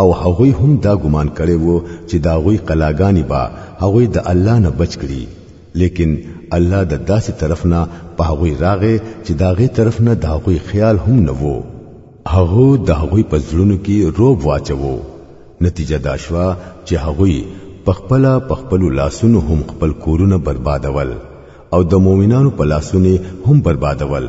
او هغوی هم دا ګمان کړی وو چې دا غوی قلاګانی با هغوی د الله نه بچ کړي لیکن الله د داسې طرف نه په هغوی راغې چې دا غي طرف نه دا غوی خیال هم نه وو هغه د هغوی په ځړونو کې روب واچوو نتیجه دا شوه چې هغوی پخپلا پخپل لاسونو هم خپل کورونه بربادول او د مؤمنانو په لاسونو هم بربادول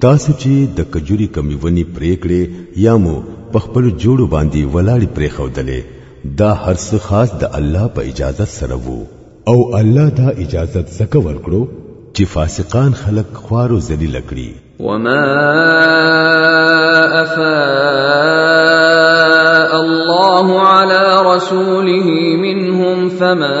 تاسو چې د کجوري کمی ونی پریکړې یا مو په خپل جوړو باندې ولاړې پرې خودلې دا هر څه خاص د الله په اجازه سره وو او الله دا اجازه زکه ورکړو چې فاسقان خلق خوارو ذلیل کړي وما افاء الله على رسوله منهم فما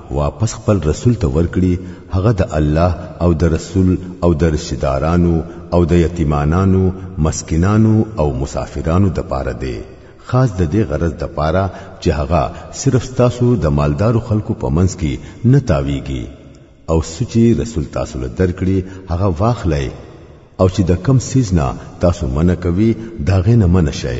واپس خپل رسول ته ورکړي هغه د الله او د رسول او د رشدارانو او د یتیمانانو مسکینانو او مسافرانو د پاره دی خاص د دې غرض د پاره چې هغه صرف تاسو د مالدارو خلکو په منځ کې نه تاویږي او سچي رسول تاسو له درکړي هغه واخلای او چې د کم سیزنا تاسو منع کوي داغه نه منع شئ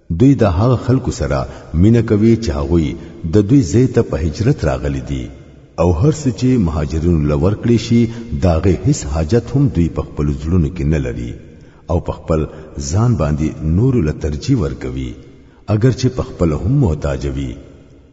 دوی د هغه خلکو سره مینه کوي چې هغوی د دوی ځای ته په هجرت راغلي دي او هر څه چې مهاجرینو له ورکړې شي د هغې هیڅ حاجت هم دوی په خپل زړونو کې نه لري او په خپل ځان باندې نورو له ترجیح ورکوي اگر چې په خپل هم محتاج وي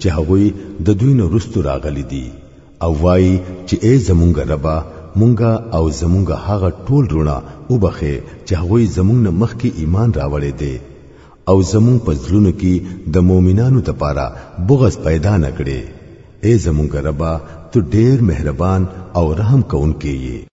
چې هغوی د دوی نه رستو راغلي دي او وایي چې ای زمونږ ربا مونږه او زمونږ هغه ټول رونه وبخې چې هغوی زمونږ نه مخکې ایمان راوړې دي او زمونږ په ځلونو کې د مؤمنانو لپاره بغض پیدا نکړي ای زمونږ ربا ته ډیر مهربان او رحم کوونکی یې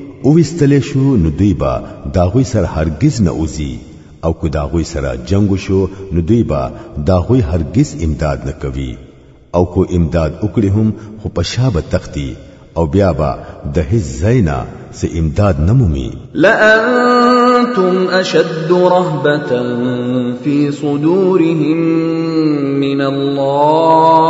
او وستل شو نو دوی با داغوی سره هرگز نه اوزی او کو داغوی سره جنگ شو نو دوی با داغوی هرگز امداد نه کوي او کو امداد وکړي هم خو پشابه تختی او بیا با د هیڅ ځای نه سه امداد نه مومي لانتم اشد رهبه فی صدورهم من الله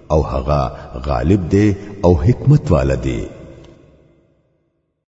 او هغه غالب دی او حکمت والا دی